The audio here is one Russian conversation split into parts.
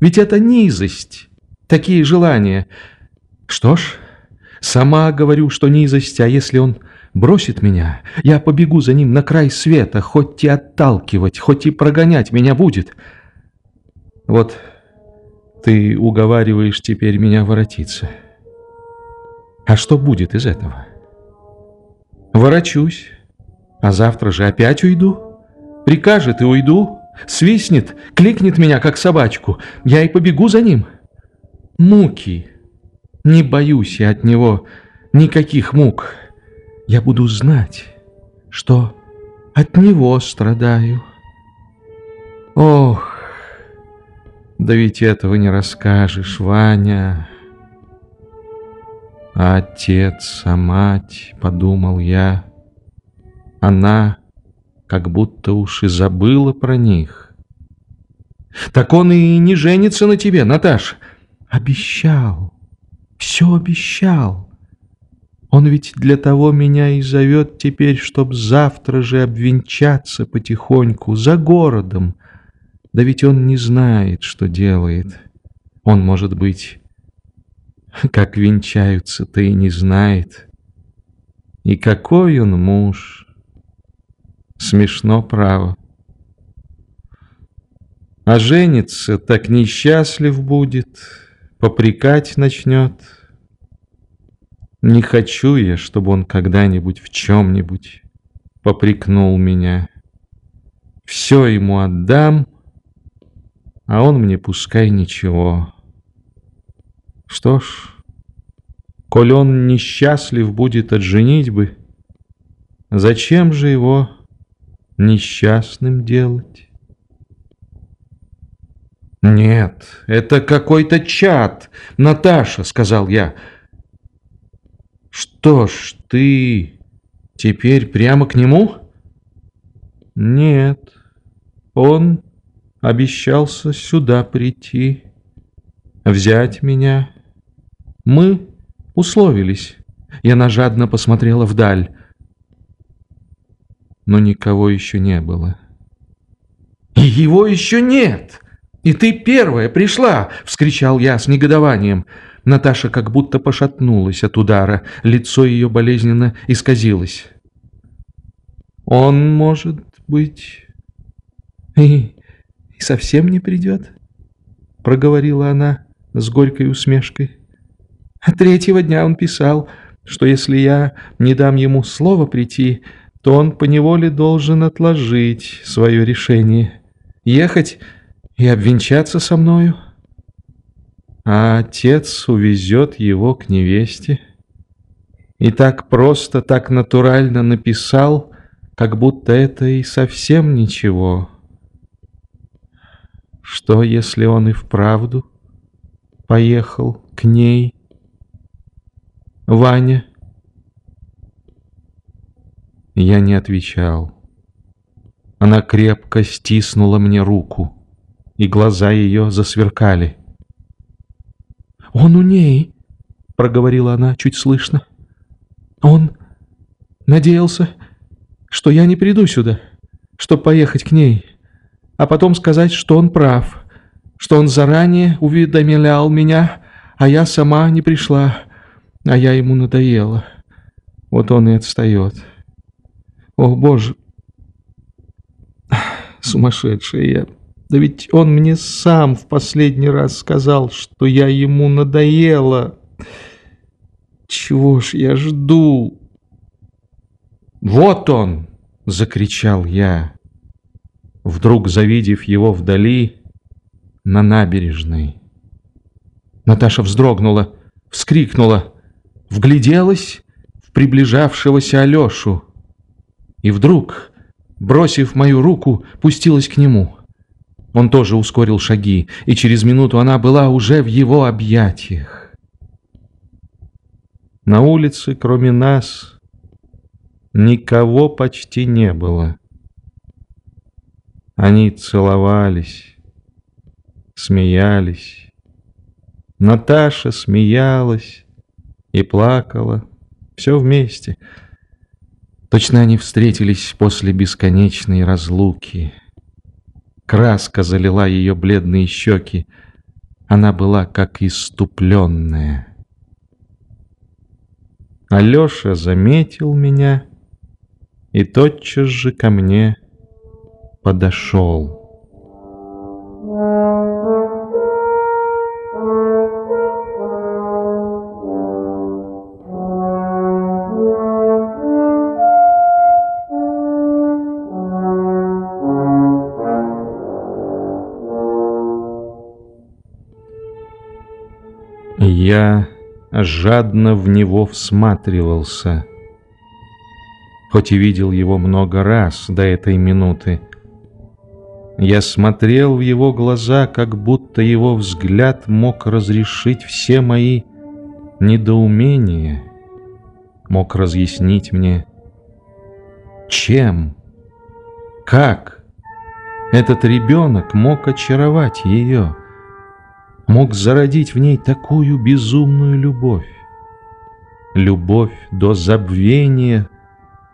Ведь это низость, такие желания. Что ж, сама говорю, что низость, а если он бросит меня, я побегу за ним на край света, хоть и отталкивать, хоть и прогонять меня будет. Вот ты уговариваешь теперь меня воротиться. А что будет из этого? Ворочусь, а завтра же опять уйду. Прикажет и уйду, свистнет, кликнет меня, как собачку. Я и побегу за ним. Муки. Не боюсь я от него никаких мук. Я буду знать, что от него страдаю. Ох, да ведь этого не расскажешь, Ваня. А отец, а мать, подумал я, она как будто уж и забыла про них. Так он и не женится на тебе, Наташ. Обещал, все обещал. Он ведь для того меня и зовет теперь, чтоб завтра же обвенчаться потихоньку за городом. Да ведь он не знает, что делает. Он, может быть, как венчаются-то и не знает. И какой он муж. Смешно, право. А женится, так несчастлив будет, попрекать начнет. Не хочу я, чтобы он когда-нибудь в чем-нибудь попрекнул меня. Все ему отдам, а он мне пускай ничего. Что ж, коль он несчастлив будет от женитьбы, зачем же его несчастным делать? «Нет, это какой-то чад, Наташа», — сказал я. «Что ж, ты теперь прямо к нему?» «Нет, он обещался сюда прийти, взять меня». Мы условились. Я нажадно посмотрела вдаль. Но никого еще не было. «И его еще нет! И ты первая пришла!» — вскричал я с негодованием. Наташа как будто пошатнулась от удара. Лицо ее болезненно исказилось. «Он, может быть, и, и совсем не придет?» — проговорила она с горькой усмешкой. Третьего дня он писал, что если я не дам ему слова прийти, то он поневоле должен отложить свое решение, ехать и обвенчаться со мною. А отец увезет его к невесте. И так просто, так натурально написал, как будто это и совсем ничего. Что, если он и вправду поехал к ней? Ваня. Я не отвечал. Она крепко стиснула мне руку, и глаза ее засверкали. «Он у ней», — проговорила она чуть слышно. «Он надеялся, что я не приду сюда, чтобы поехать к ней, а потом сказать, что он прав, что он заранее уведомлял меня, а я сама не пришла, а я ему надоела. Вот он и отстает. О, Боже! Сумасшедшая я. Да ведь он мне сам в последний раз сказал, что я ему надоела. Чего ж я жду? Вот он! Закричал я, вдруг завидев его вдали на набережной. Наташа вздрогнула, вскрикнула вгляделась в приближавшегося Алешу и вдруг, бросив мою руку, пустилась к нему. Он тоже ускорил шаги, и через минуту она была уже в его объятиях. На улице, кроме нас, никого почти не было. Они целовались, смеялись. Наташа смеялась, и плакала. Все вместе. Точно они встретились после бесконечной разлуки. Краска залила ее бледные щеки, она была как иступленная. Алеша заметил меня и тотчас же ко мне подошел. Я жадно в него всматривался, хоть и видел его много раз до этой минуты. Я смотрел в его глаза, как будто его взгляд мог разрешить все мои недоумения, мог разъяснить мне, чем, как этот ребенок мог очаровать ее мог зародить в ней такую безумную любовь. Любовь до забвения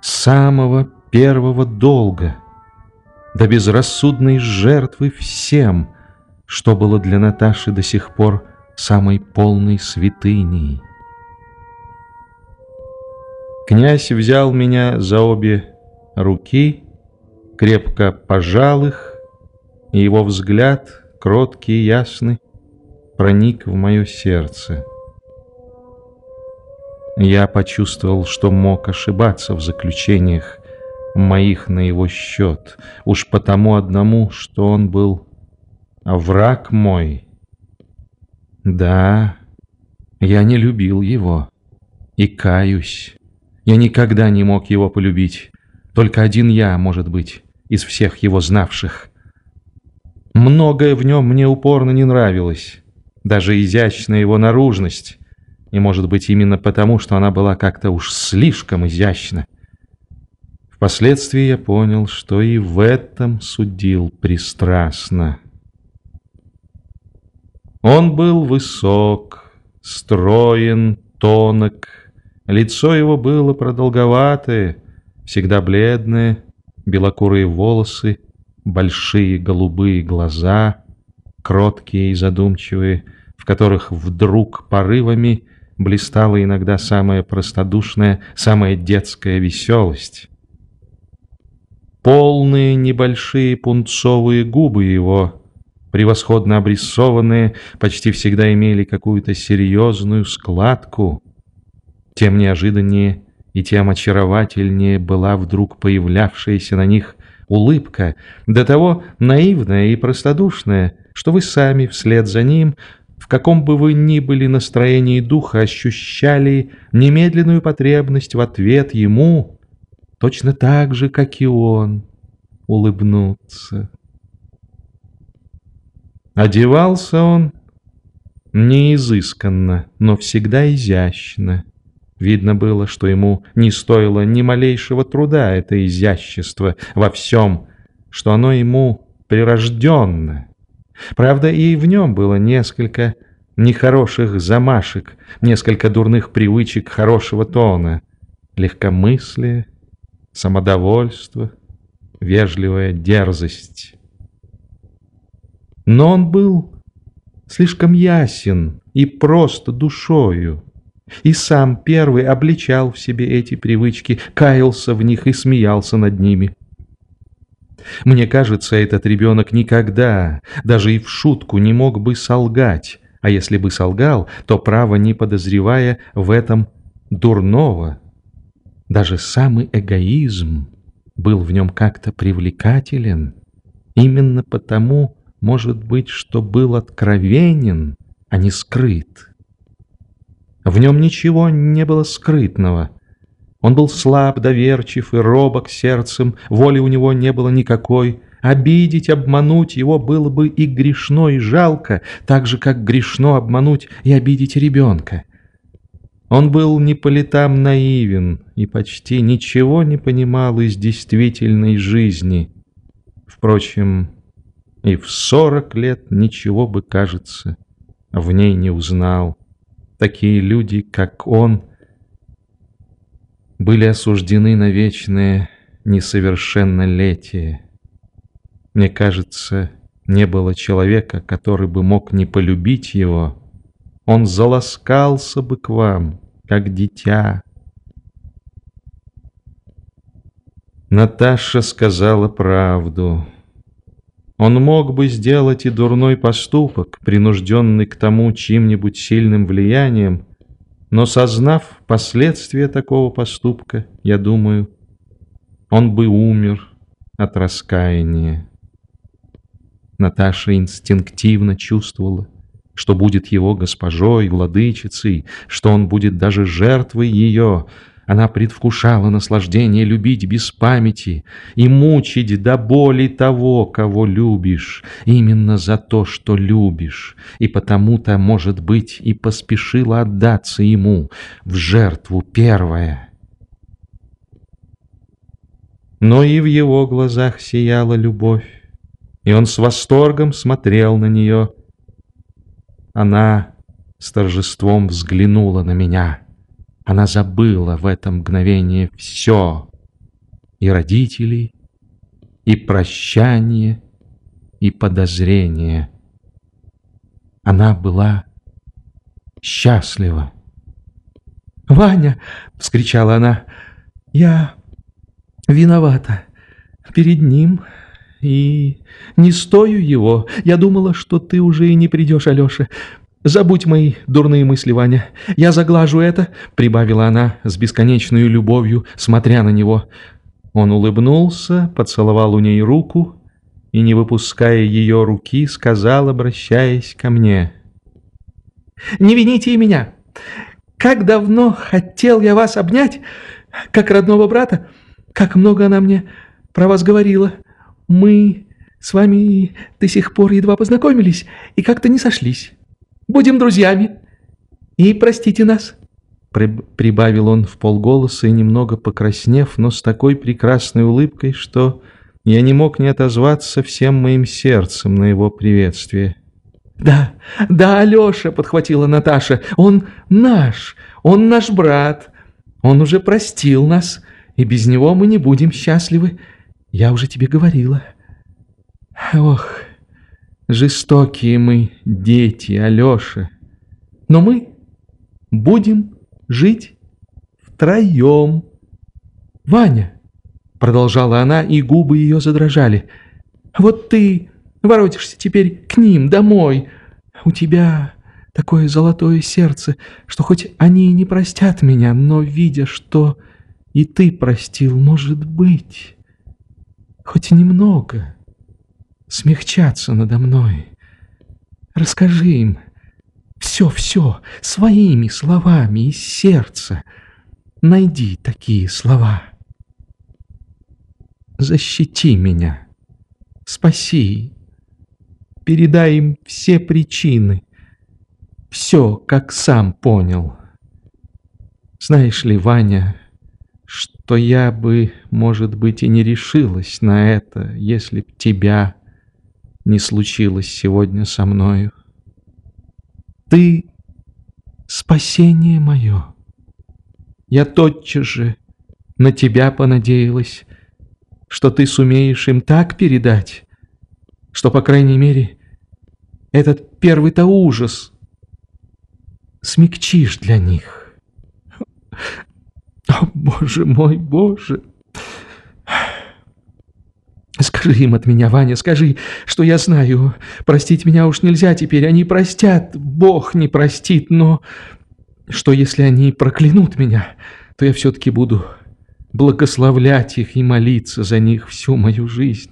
самого первого долга, до безрассудной жертвы всем, что было для Наташи до сих пор самой полной святыней. Князь взял меня за обе руки, крепко пожал их, и его взгляд, кроткий и ясный, проник в мое сердце. Я почувствовал, что мог ошибаться в заключениях моих на его счет, уж потому одному, что он был враг мой. Да, я не любил его и каюсь. Я никогда не мог его полюбить. Только один я, может быть, из всех его знавших. Многое в нем мне упорно не нравилось даже изящная его наружность, и, может быть, именно потому, что она была как-то уж слишком изящна. Впоследствии я понял, что и в этом судил пристрастно. Он был высок, строен, тонок, лицо его было продолговатое, всегда бледное, белокурые волосы, большие голубые глаза — кроткие и задумчивые, в которых вдруг порывами блистала иногда самая простодушная, самая детская веселость. Полные небольшие пунцовые губы его, превосходно обрисованные, почти всегда имели какую-то серьезную складку. Тем неожиданнее и тем очаровательнее была вдруг появлявшаяся на них улыбка, до того наивная и простодушная, что вы сами вслед за ним, в каком бы вы ни были настроении духа, ощущали немедленную потребность в ответ ему, точно так же, как и он, улыбнуться. Одевался он не изысканно, но всегда изящно. Видно было, что ему не стоило ни малейшего труда это изящество во всем, что оно ему прирожденно. Правда, и в нем было несколько нехороших замашек, несколько дурных привычек хорошего тона, легкомыслие, самодовольство, вежливая дерзость. Но он был слишком ясен и просто душою, и сам первый обличал в себе эти привычки, каялся в них и смеялся над ними. Мне кажется, этот ребенок никогда, даже и в шутку, не мог бы солгать, а если бы солгал, то право не подозревая в этом дурного. Даже самый эгоизм был в нем как-то привлекателен. Именно потому, может быть, что был откровенен, а не скрыт. В нем ничего не было скрытного — он был слаб, доверчив и робок сердцем, воли у него не было никакой. Обидеть, обмануть его было бы и грешно, и жалко, так же, как грешно обмануть и обидеть ребенка. Он был не по летам наивен и почти ничего не понимал из действительной жизни. Впрочем, и в сорок лет ничего бы, кажется, в ней не узнал. Такие люди, как он — были осуждены на вечное несовершеннолетие. Мне кажется, Не было человека, который бы мог не полюбить его. Он заласкался бы к вам, как дитя. Наташа сказала правду. Он мог бы сделать и дурной поступок, принужденный к тому чьим-нибудь сильным влиянием, но сознав последствия такого поступка, я думаю, он бы умер от раскаяния. Наташа инстинктивно чувствовала, что будет его госпожой, владычицей, что он будет даже жертвой ее — она предвкушала наслаждение любить без памяти и мучить до боли того, кого любишь, именно за то, что любишь, и потому-то, может быть, и поспешила отдаться ему в жертву первая. Но и в его глазах сияла любовь, и он с восторгом смотрел на нее. Она с торжеством взглянула на меня — она забыла в это мгновение все. И родителей, и прощание, и подозрение. Она была счастлива. «Ваня!» — вскричала она. «Я виновата перед ним и не стою его. Я думала, что ты уже и не придешь, Алеша. «Забудь мои дурные мысли, Ваня. Я заглажу это», — прибавила она с бесконечной любовью, смотря на него. Он улыбнулся, поцеловал у ней руку и, не выпуская ее руки, сказал, обращаясь ко мне. «Не вините и меня. Как давно хотел я вас обнять, как родного брата, как много она мне про вас говорила. Мы с вами до сих пор едва познакомились и как-то не сошлись». Будем друзьями. И простите нас». Прибавил он в полголоса и немного покраснев, но с такой прекрасной улыбкой, что я не мог не отозваться всем моим сердцем на его приветствие. «Да, да, Алеша!» — подхватила Наташа. «Он наш, он наш брат. Он уже простил нас, и без него мы не будем счастливы. Я уже тебе говорила». «Ох, Жестокие мы дети, Алеша. Но мы будем жить втроем. Ваня, продолжала она, и губы ее задрожали. Вот ты воротишься теперь к ним домой. У тебя такое золотое сердце, что хоть они и не простят меня, но видя, что и ты простил, может быть, хоть немного смягчаться надо мной. Расскажи им все-все своими словами из сердца. Найди такие слова. Защити меня, спаси, передай им все причины, все, как сам понял. Знаешь ли, Ваня, что я бы, может быть, и не решилась на это, если б тебя не случилось сегодня со мною. Ты — спасение мое. Я тотчас же на тебя понадеялась, что ты сумеешь им так передать, что, по крайней мере, этот первый-то ужас смягчишь для них. О, Боже мой, Боже! Скажи им от меня, Ваня, скажи, что я знаю. Простить меня уж нельзя теперь, они простят, Бог не простит, но что если они проклянут меня, то я все-таки буду благословлять их и молиться за них всю мою жизнь.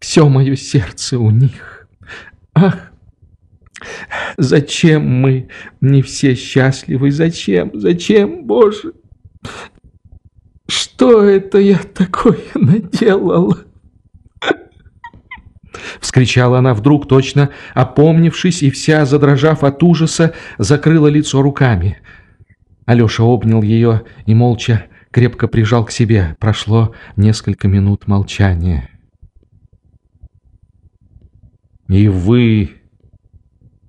Все мое сердце у них. Ах, зачем мы не все счастливы? Зачем? Зачем, Боже? Что это я такое наделала? Вскричала она вдруг, точно опомнившись, и вся, задрожав от ужаса, закрыла лицо руками. Алеша обнял ее и молча крепко прижал к себе. Прошло несколько минут молчания. «И вы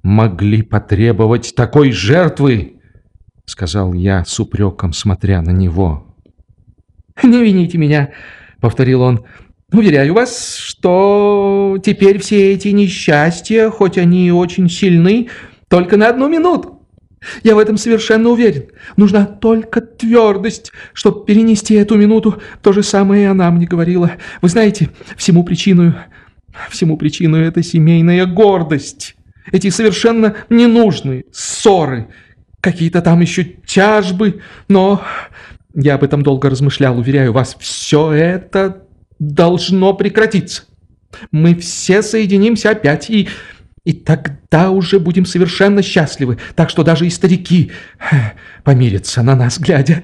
могли потребовать такой жертвы?» — сказал я с упреком, смотря на него. «Не вините меня», — повторил он. Уверяю вас, что теперь все эти несчастья, хоть они и очень сильны, только на одну минуту. Я в этом совершенно уверен. Нужна только твердость, чтобы перенести эту минуту. То же самое и она мне говорила. Вы знаете, всему причиной, всему причиной это семейная гордость. Эти совершенно ненужные ссоры, какие-то там еще тяжбы, но я об этом долго размышлял, уверяю вас, все это должно прекратиться. Мы все соединимся опять, и и тогда уже будем совершенно счастливы, так что даже и старики помирятся на нас, глядя.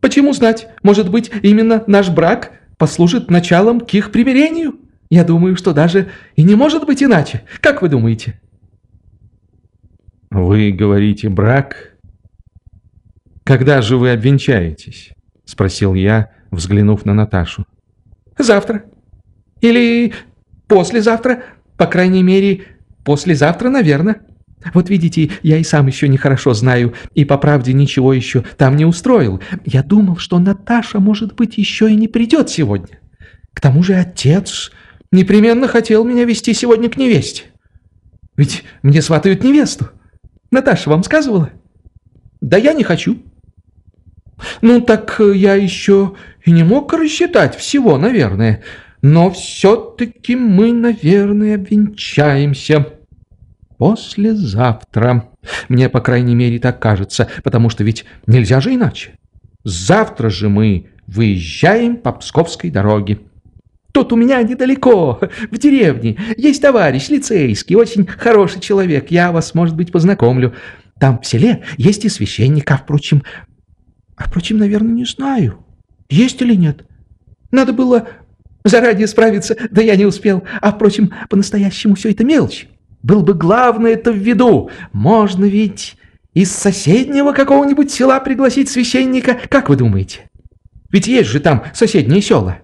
Почему знать? Может быть, именно наш брак послужит началом к их примирению? Я думаю, что даже и не может быть иначе. Как вы думаете? Вы говорите брак? Когда же вы обвенчаетесь? Спросил я, взглянув на Наташу. Завтра. Или послезавтра. По крайней мере, послезавтра, наверное. Вот видите, я и сам еще нехорошо знаю, и по правде ничего еще там не устроил. Я думал, что Наташа, может быть, еще и не придет сегодня. К тому же отец непременно хотел меня вести сегодня к невесте. Ведь мне сватают невесту. Наташа вам сказывала? Да я не хочу. Ну, так я еще и не мог рассчитать всего, наверное. Но все-таки мы, наверное, обвенчаемся. Послезавтра. Мне, по крайней мере, так кажется, потому что ведь нельзя же иначе. Завтра же мы выезжаем по Псковской дороге. Тут у меня недалеко, в деревне, есть товарищ лицейский, очень хороший человек. Я вас, может быть, познакомлю. Там в селе есть и священник, а, впрочем... А, впрочем, наверное, не знаю, есть или нет. Надо было Заранее справиться, да я не успел. А, впрочем, по-настоящему все это мелочь. Был бы главное это в виду. Можно ведь из соседнего какого-нибудь села пригласить священника. Как вы думаете? Ведь есть же там соседние села.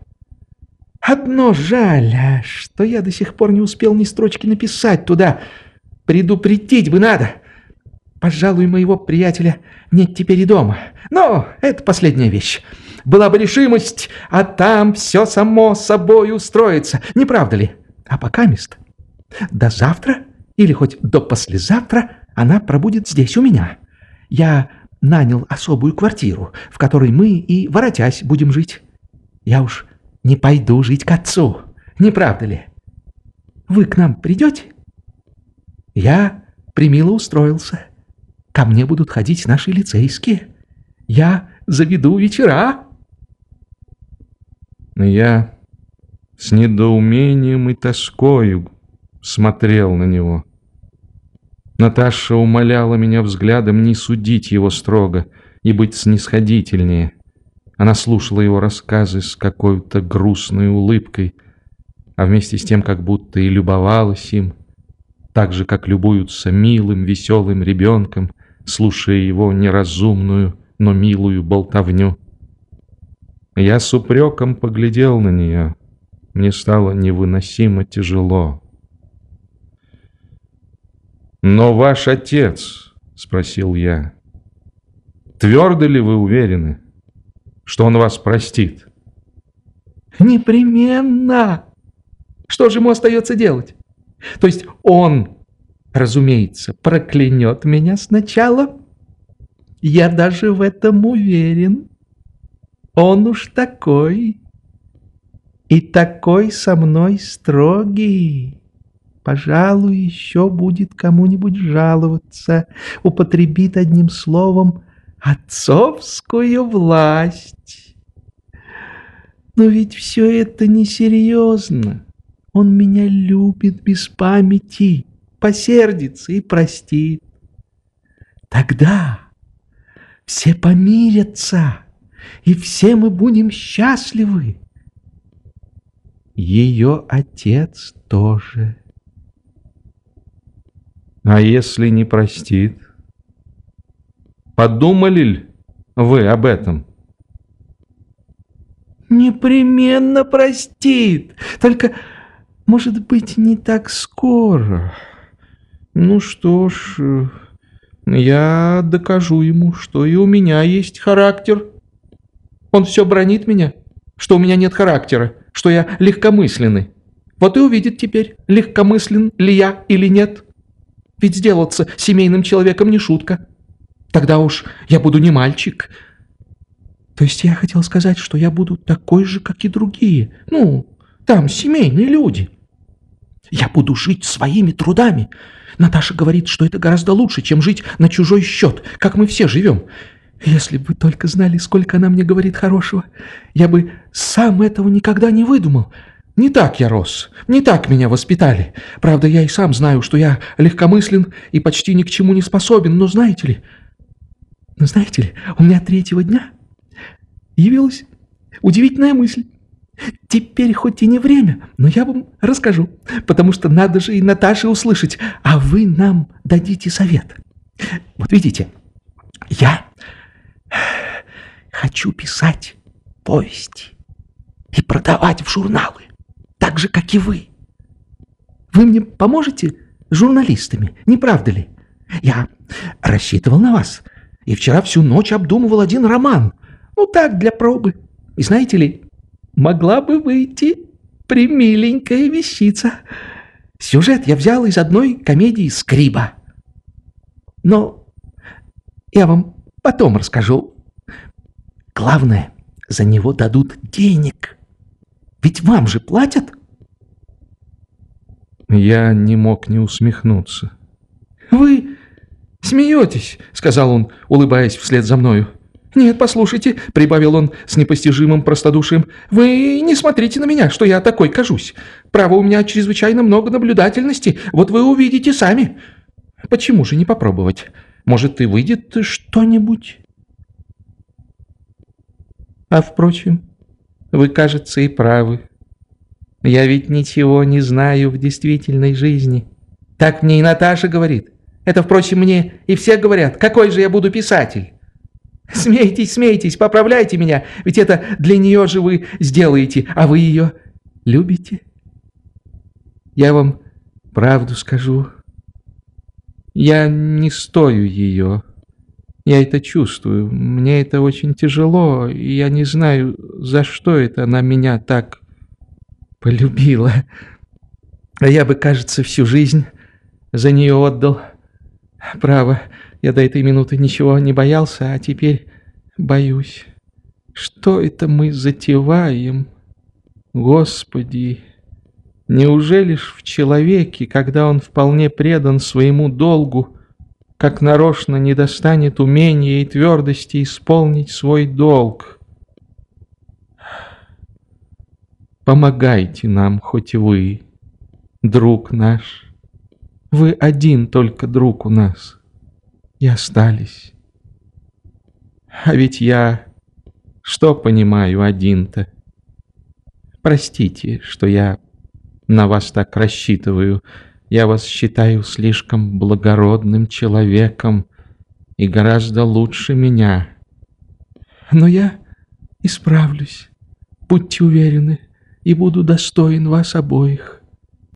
Одно жаль, а что я до сих пор не успел ни строчки написать туда. Предупредить бы надо. Пожалуй, моего приятеля нет теперь и дома. Но это последняя вещь была бы решимость, а там все само собой устроится, не правда ли? А пока мест. До завтра или хоть до послезавтра она пробудет здесь у меня. Я нанял особую квартиру, в которой мы и, воротясь, будем жить. Я уж не пойду жить к отцу, не правда ли? Вы к нам придете? Я примило устроился. Ко мне будут ходить наши лицейские. Я заведу вечера. Я с недоумением и тоскою смотрел на него. Наташа умоляла меня взглядом не судить его строго и быть снисходительнее. Она слушала его рассказы с какой-то грустной улыбкой, а вместе с тем как будто и любовалась им, так же, как любуются милым, веселым ребенком, слушая его неразумную, но милую болтовню. Я с упреком поглядел на нее. Мне стало невыносимо тяжело. «Но ваш отец?» — спросил я. «Твердо ли вы уверены, что он вас простит?» «Непременно! Что же ему остается делать? То есть он, разумеется, проклянет меня сначала? Я даже в этом уверен». Он уж такой, и такой со мной строгий. Пожалуй, еще будет кому-нибудь жаловаться, употребит одним словом отцовскую власть. Но ведь все это несерьезно. Он меня любит без памяти, посердится и простит. Тогда все помирятся и все мы будем счастливы. Ее отец тоже. А если не простит? Подумали ли вы об этом? Непременно простит. Только, может быть, не так скоро. Ну что ж, я докажу ему, что и у меня есть характер. Он все бронит меня, что у меня нет характера, что я легкомысленный. Вот и увидит теперь, легкомыслен ли я или нет. Ведь сделаться семейным человеком не шутка. Тогда уж я буду не мальчик. То есть я хотел сказать, что я буду такой же, как и другие. Ну, там семейные люди. Я буду жить своими трудами. Наташа говорит, что это гораздо лучше, чем жить на чужой счет, как мы все живем. Если бы вы только знали, сколько она мне говорит хорошего, я бы сам этого никогда не выдумал. Не так я рос, не так меня воспитали. Правда, я и сам знаю, что я легкомыслен и почти ни к чему не способен, но знаете ли... Но знаете ли, у меня третьего дня явилась удивительная мысль. Теперь хоть и не время, но я вам расскажу, потому что надо же и Наташе услышать, а вы нам дадите совет. Вот видите, я хочу писать повести и продавать в журналы, так же, как и вы. Вы мне поможете журналистами, не правда ли? Я рассчитывал на вас, и вчера всю ночь обдумывал один роман. Ну так, для пробы. И знаете ли, могла бы выйти примиленькая вещица. Сюжет я взял из одной комедии «Скриба». Но я вам потом расскажу. Главное, за него дадут денег. Ведь вам же платят. Я не мог не усмехнуться. Вы смеетесь, сказал он, улыбаясь вслед за мною. «Нет, послушайте», — прибавил он с непостижимым простодушием, «вы не смотрите на меня, что я такой кажусь. Право, у меня чрезвычайно много наблюдательности, вот вы увидите сами. Почему же не попробовать? Может, и выйдет что-нибудь?» А впрочем, вы, кажется, и правы. Я ведь ничего не знаю в действительной жизни. Так мне и Наташа говорит. Это, впрочем, мне и все говорят. Какой же я буду писатель? Смейтесь, смейтесь, поправляйте меня, ведь это для нее же вы сделаете, а вы ее любите? Я вам правду скажу. Я не стою ее. Я это чувствую. Мне это очень тяжело, и я не знаю, за что это она меня так полюбила. А я бы, кажется, всю жизнь за нее отдал. Право, я до этой минуты ничего не боялся, а теперь боюсь. Что это мы затеваем? Господи, неужели ж в человеке, когда он вполне предан своему долгу, как нарочно не достанет умения и твердости исполнить свой долг? Помогайте нам хоть вы, друг наш. Вы один только друг у нас и остались. А ведь я что понимаю один-то? Простите, что я на вас так рассчитываю. Я вас считаю слишком благородным человеком и гораздо лучше меня. Но я исправлюсь, будьте уверены, и буду достоин вас обоих.